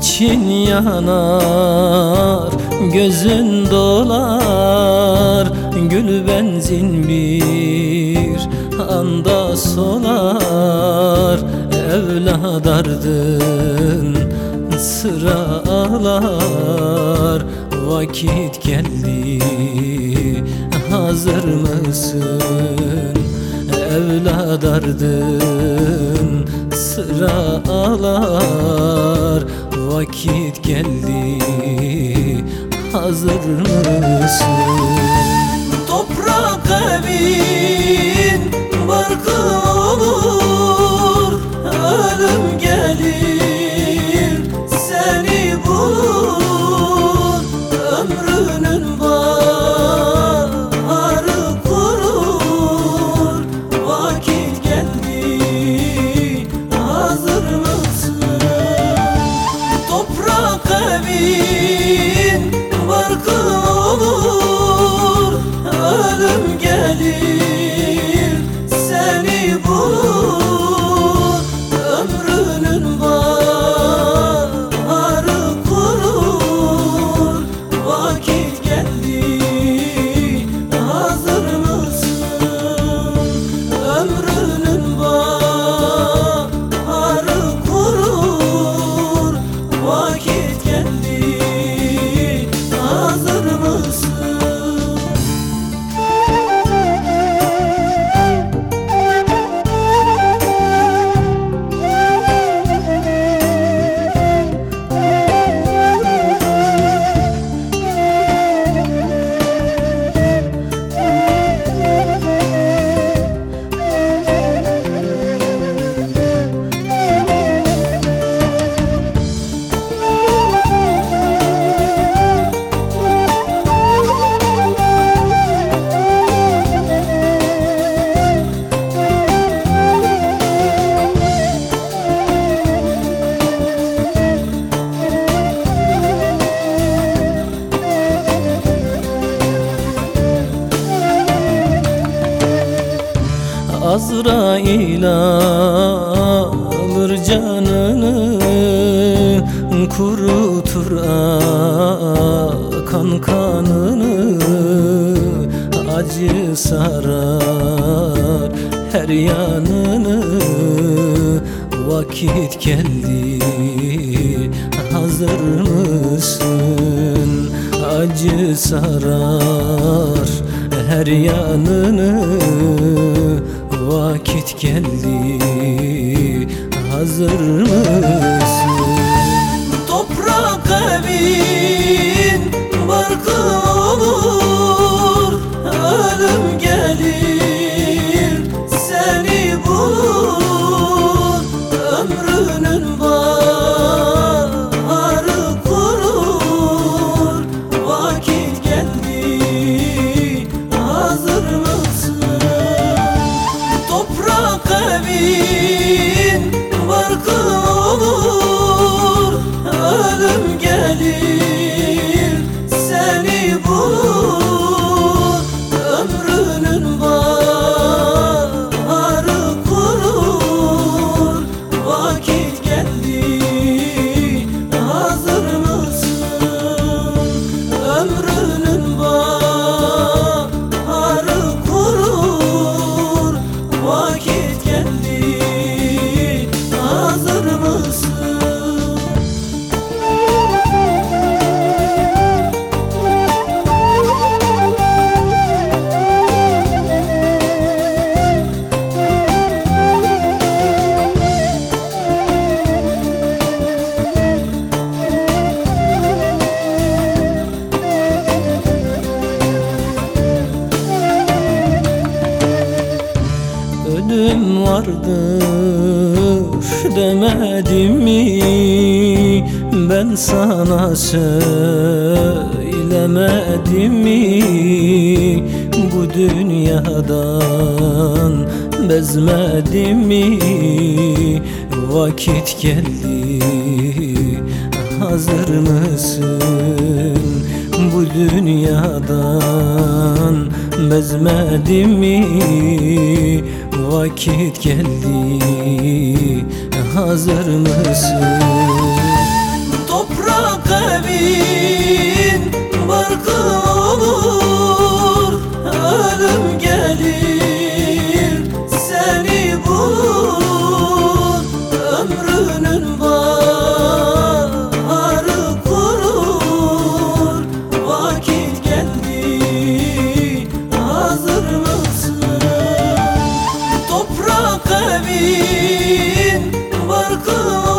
için yanar Gözün dolar Gül benzin bir anda solar Evlad ardın sıralar Vakit geldi hazır mısın? Evlad ardın sıralar Vakit geldi hazır mısın? Toprak evin Azrail alır canını Kurutur akan kanını. Acı sarar her yanını. Vakit geldi hazır mısın? Acı sarar her yanını Vakit geldi hazır mısın? Toprak evin barkı olur Ölüm gelir evin Ölüm vardır demedim mi? Ben sana söylemedim mi? Bu dünyadan bezmedim mi? Vakit geldi hazır mısın? Bu dünyadan bezmedim mi Vakit geldi. Hazır mısın Toprak evin barkı olur